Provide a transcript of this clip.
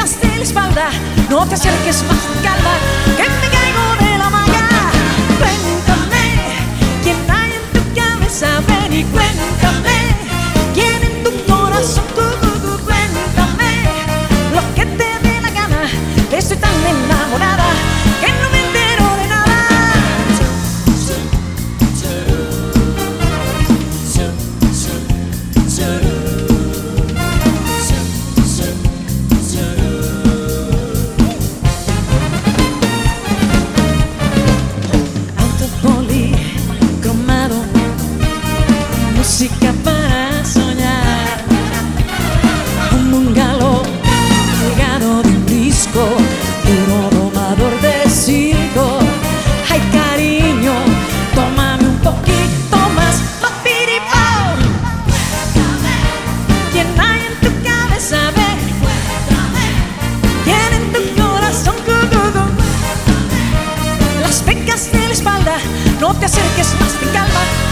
acercas la espalda, no te acerques más. música para soñar. Un bungalow colgado de un disco, puro domador de circo. Ay, cariño, tómame un poquito más, papiripao. ¿Quién hay en tu cabeza, ve? ¿Quién en tu corazón. Las pecas de la espalda, no te acerques más, te calma.